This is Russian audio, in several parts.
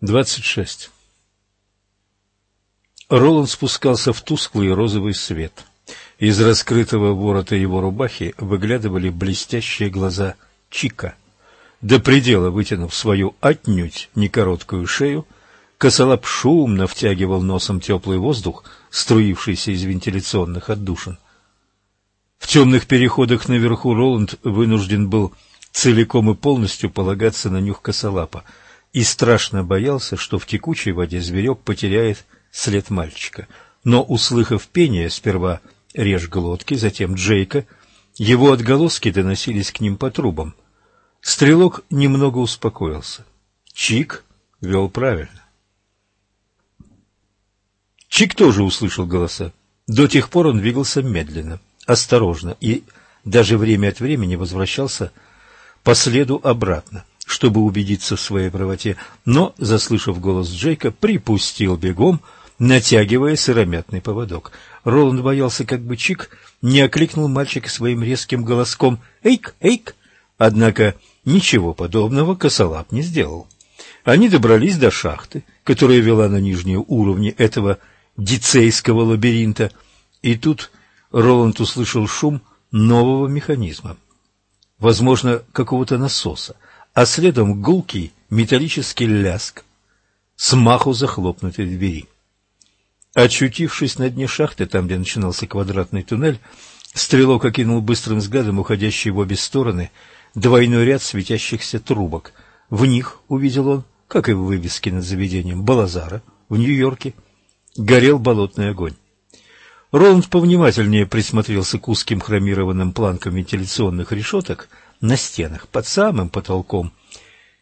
26. Роланд спускался в тусклый розовый свет. Из раскрытого ворота его рубахи выглядывали блестящие глаза Чика. До предела вытянув свою отнюдь не короткую шею, косолап шумно втягивал носом теплый воздух, струившийся из вентиляционных отдушин. В темных переходах наверху Роланд вынужден был целиком и полностью полагаться на нюх косолапа — и страшно боялся, что в текучей воде зверек потеряет след мальчика. Но, услыхав пение, сперва режь глотки, затем Джейка, его отголоски доносились к ним по трубам. Стрелок немного успокоился. Чик вел правильно. Чик тоже услышал голоса. До тех пор он двигался медленно, осторожно и даже время от времени возвращался по следу обратно чтобы убедиться в своей правоте, но, заслышав голос Джейка, припустил бегом, натягивая сыромятный поводок. Роланд боялся, как бы Чик не окликнул мальчика своим резким голоском «Эйк! Эйк!». Однако ничего подобного косолап не сделал. Они добрались до шахты, которая вела на нижние уровни этого дицейского лабиринта, и тут Роланд услышал шум нового механизма, возможно, какого-то насоса а следом гулкий металлический ляск смаху захлопнутой двери. Очутившись на дне шахты, там, где начинался квадратный туннель, стрелок окинул быстрым взглядом уходящий в обе стороны двойной ряд светящихся трубок. В них, увидел он, как и в вывеске над заведением Балазара в Нью-Йорке, горел болотный огонь. Роланд повнимательнее присмотрелся к узким хромированным планкам вентиляционных решеток — на стенах под самым потолком,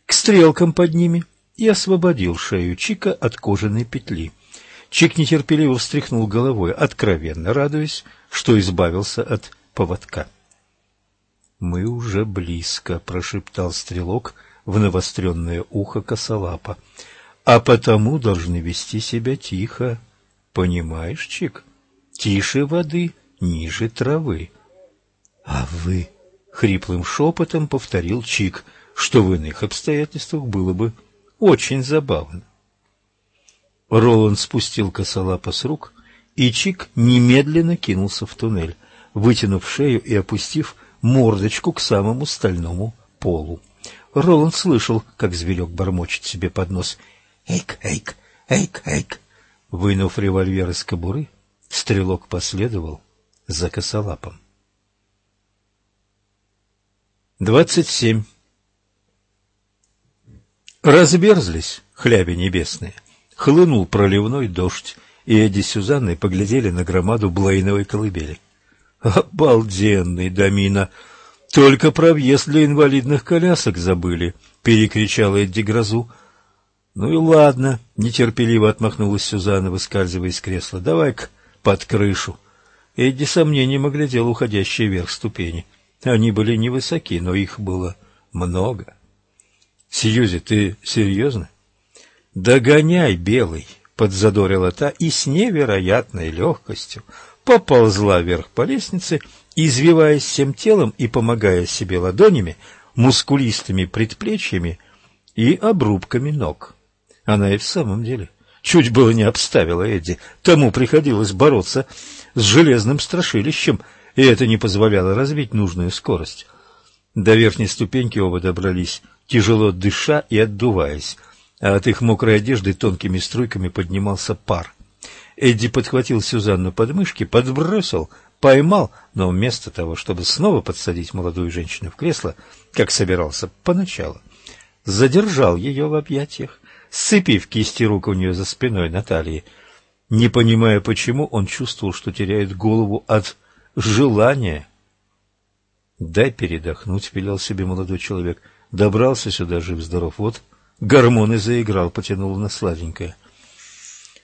к стрелкам под ними и освободил шею Чика от кожаной петли. Чик нетерпеливо встряхнул головой, откровенно радуясь, что избавился от поводка. — Мы уже близко, — прошептал стрелок в навостренное ухо косолапа, — а потому должны вести себя тихо. Понимаешь, Чик? Тише воды, ниже травы. — А вы хриплым шепотом повторил Чик, что в иных обстоятельствах было бы очень забавно. Роланд спустил косолапа с рук, и Чик немедленно кинулся в туннель, вытянув шею и опустив мордочку к самому стальному полу. Роланд слышал, как зверек бормочет себе под нос «Эйк, эйк, эйк, эйк». Вынув револьвер из кобуры, стрелок последовал за косолапом. Двадцать семь. Разберзлись хляби небесные. Хлынул проливной дождь, и Эдди с Сюзанной поглядели на громаду Блейновой колыбели. «Обалденный, Домина! Только про въезд для инвалидных колясок забыли!» — перекричала Эдди грозу. «Ну и ладно», — нетерпеливо отмахнулась Сюзанна, выскальзывая из кресла. «Давай-ка под крышу». Эдди сомнением оглядел уходящие вверх ступени. — они были невысоки, но их было много. — Сьюзи, ты серьезно? — Догоняй, белый, — подзадорила та и с невероятной легкостью поползла вверх по лестнице, извиваясь всем телом и помогая себе ладонями, мускулистыми предплечьями и обрубками ног. Она и в самом деле чуть было не обставила Эдди. Тому приходилось бороться с железным страшилищем — и это не позволяло развить нужную скорость. До верхней ступеньки оба добрались, тяжело дыша и отдуваясь, а от их мокрой одежды тонкими струйками поднимался пар. Эдди подхватил Сюзанну под мышки, подбросил, поймал, но вместо того, чтобы снова подсадить молодую женщину в кресло, как собирался поначалу, задержал ее в объятиях, сцепив кисти рук у нее за спиной Натальи. Не понимая почему, он чувствовал, что теряет голову от желание. Дай передохнуть, велел себе молодой человек. Добрался сюда жив-здоров. Вот гормоны заиграл, потянул на сладенькое.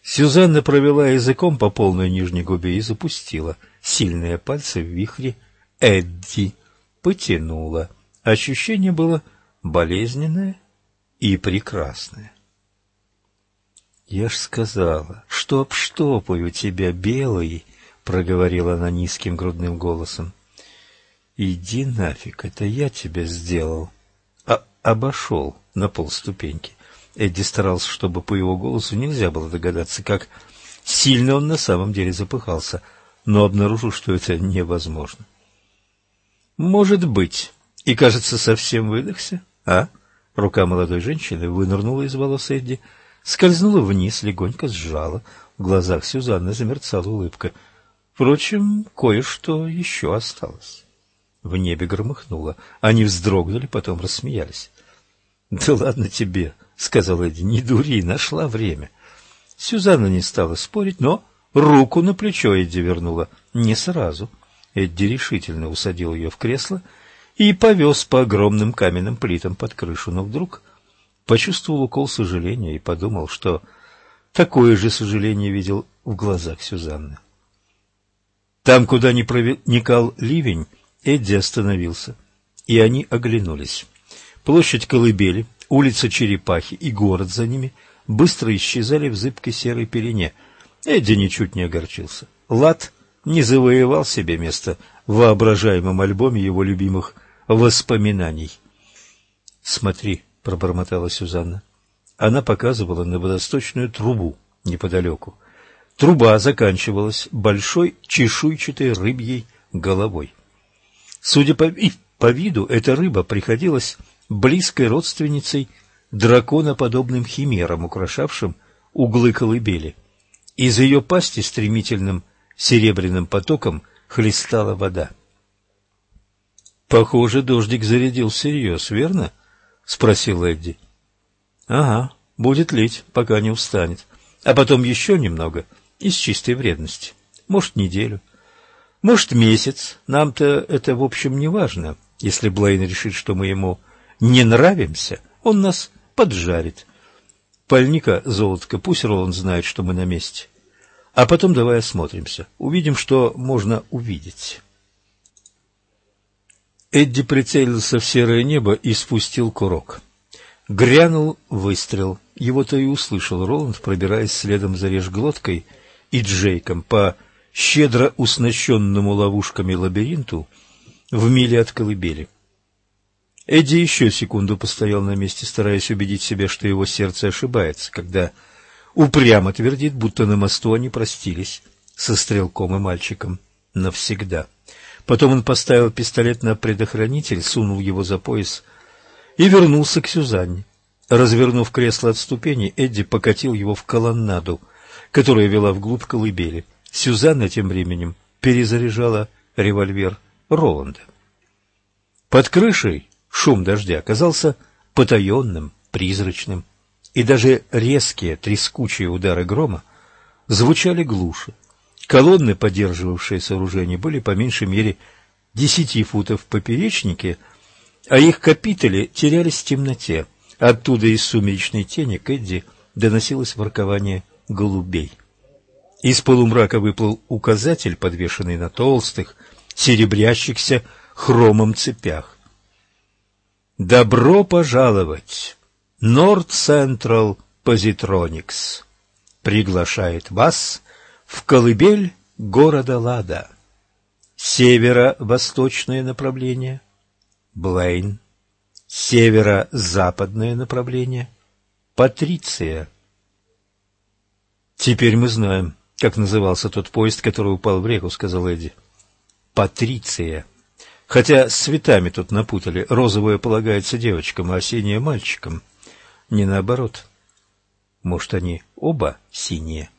Сюзанна провела языком по полной нижней губе и запустила сильные пальцы в вихре Эдди. Потянула. Ощущение было болезненное и прекрасное. Я ж сказала, что обштопаю тебя, белый, — проговорила она низким грудным голосом. — Иди нафиг, это я тебя сделал. А обошел на полступеньки. Эдди старался, чтобы по его голосу нельзя было догадаться, как сильно он на самом деле запыхался, но обнаружил, что это невозможно. «Может быть. И, кажется, совсем выдохся, а?» Рука молодой женщины вынырнула из волос Эдди, скользнула вниз, легонько сжала. В глазах Сюзанны замерцала улыбка. Впрочем, кое-что еще осталось. В небе громыхнуло. Они вздрогнули, потом рассмеялись. — Да ладно тебе, — сказал Эдди, — не дури, нашла время. Сюзанна не стала спорить, но руку на плечо Эдди вернула. Не сразу. Эдди решительно усадил ее в кресло и повез по огромным каменным плитам под крышу, но вдруг почувствовал укол сожаления и подумал, что такое же сожаление видел в глазах Сюзанны. Там, куда не проникал ливень, Эдди остановился, и они оглянулись. Площадь Колыбели, улица Черепахи и город за ними быстро исчезали в зыбкой серой пелене. Эдди ничуть не огорчился. Лад не завоевал себе место в воображаемом альбоме его любимых воспоминаний. «Смотри», — пробормотала Сюзанна. Она показывала на водосточную трубу неподалеку. Труба заканчивалась большой чешуйчатой рыбьей головой. Судя по, по виду, эта рыба приходилась близкой родственницей драконоподобным химерам, украшавшим углы колыбели. Из ее пасти стремительным серебряным потоком хлестала вода. «Похоже, дождик зарядил всерьез, верно?» — спросил Эдди. «Ага, будет лить, пока не устанет. А потом еще немного, из чистой вредности. Может, неделю. Может, месяц. Нам-то это, в общем, не важно. Если Блейн решит, что мы ему не нравимся, он нас поджарит. Пальника, золотко, пусть Роланд знает, что мы на месте. А потом давай осмотримся. Увидим, что можно увидеть». Эдди прицелился в серое небо и спустил курок. Грянул выстрел. Его-то и услышал Роланд, пробираясь следом за режглоткой и Джейком по щедро уснащенному ловушками лабиринту в миле от колыбели. Эдди еще секунду постоял на месте, стараясь убедить себя, что его сердце ошибается, когда упрямо твердит, будто на мосту они простились со стрелком и мальчиком навсегда. Потом он поставил пистолет на предохранитель, сунул его за пояс и вернулся к Сюзанне. Развернув кресло от ступени, Эдди покатил его в колоннаду, которая вела вглубь колыбели. Сюзанна тем временем перезаряжала револьвер Роланда. Под крышей шум дождя оказался потаенным, призрачным, и даже резкие трескучие удары грома звучали глуше. Колонны, поддерживавшие сооружение, были по меньшей мере десяти футов в поперечнике, а их капители терялись в темноте. Оттуда из сумеречной тени к Эдди доносилось воркование голубей. Из полумрака выплыл указатель, подвешенный на толстых, серебрящихся хромом цепях. «Добро пожаловать! Норд Централ Позитроникс приглашает вас в колыбель города Лада. Северо-восточное направление – Блейн. Северо-западное направление – Патриция. Теперь мы знаем, как назывался тот поезд, который упал в реку, сказал Эдди. Патриция. Хотя с цветами тут напутали. Розовое полагается девочкам, а синее – мальчикам. Не наоборот. Может, они оба синие?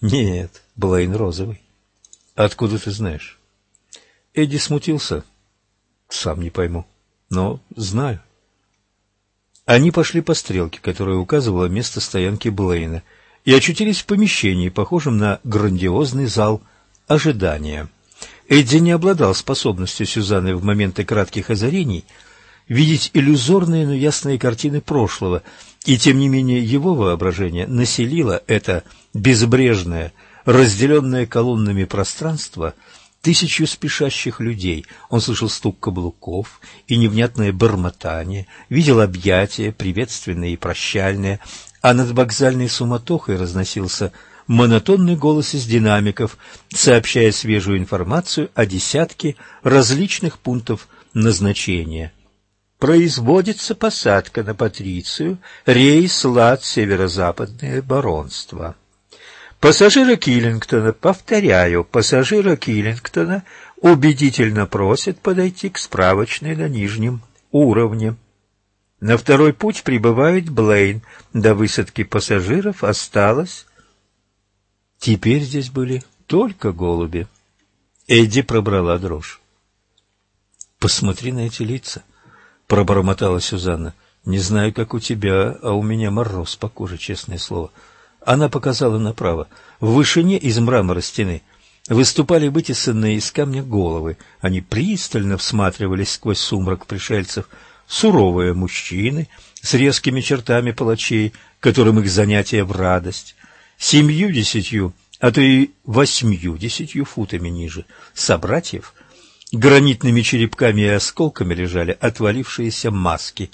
Нет, Блейн розовый. Откуда ты знаешь? Эдди смутился. Сам не пойму, но знаю. Они пошли по стрелке, которая указывала место стоянки Блейна, и очутились в помещении, похожем на грандиозный зал ожидания. Эдди не обладал способностью Сюзанны в моменты кратких озарений видеть иллюзорные, но ясные картины прошлого, и тем не менее его воображение населило это безбрежное, разделенное колоннами пространство тысячу спешащих людей. Он слышал стук каблуков и невнятное бормотание, видел объятия, приветственные и прощальные, а над вокзальной суматохой разносился монотонный голос из динамиков, сообщая свежую информацию о десятке различных пунктов назначения. производится посадка на Патрицию, рейс Лад, северо-западное баронство. Пассажира Киллингтона, повторяю, пассажира Киллингтона убедительно просят подойти к справочной на нижнем уровне. На второй путь прибывает Блейн. До высадки пассажиров осталось... Теперь здесь были только голуби. Эдди пробрала дрожь. «Посмотри на эти лица», — пробормотала Сюзанна. «Не знаю, как у тебя, а у меня мороз по коже, честное слово». Она показала направо. В вышине из мрамора стены выступали вытесанные из камня головы. Они пристально всматривались сквозь сумрак пришельцев — суровые мужчины с резкими чертами палачей, которым их занятие в радость, семью десятью, а то и восьмью десятью футами ниже собратьев, гранитными черепками и осколками лежали отвалившиеся маски.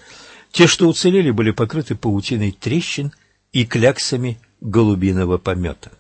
Те, что уцелели, были покрыты паутиной трещин и кляксами голубиного помета.